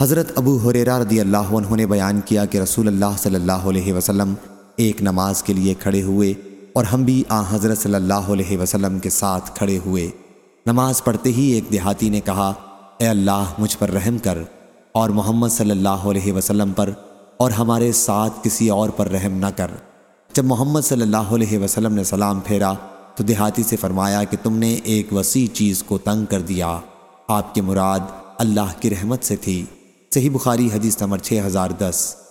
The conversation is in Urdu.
حضرت ابو حریرہ رضی اللہ عنہ نے بیان کیا کہ رسول اللہ صلی اللہ علیہ وسلم ایک نماز کے لیے کھڑے ہوئے اور ہم بھی آ حضرت صلی اللہ علیہ وسلم کے ساتھ کھڑے ہوئے۔ نماز پڑھتے ہی ایک دیہاتی نے کہا، اے اللہ، مجھ پر رحم کر اور محمد صلی اللہ علیہ وسلم پر اور ہمارے ساتھ کسی اور پر رحم نہ کر۔ جب محمد صلی اللہ علیہ وسلم نے سلام پھیرا تو دیہاتی سے فرمایا کہ تم نے ایک وسیع چیز کو تنگ کر دیا۔ آپ کی مراد اللہ کی رحمت سے تھی۔ صحیح بخاری حدیث نمبر 6010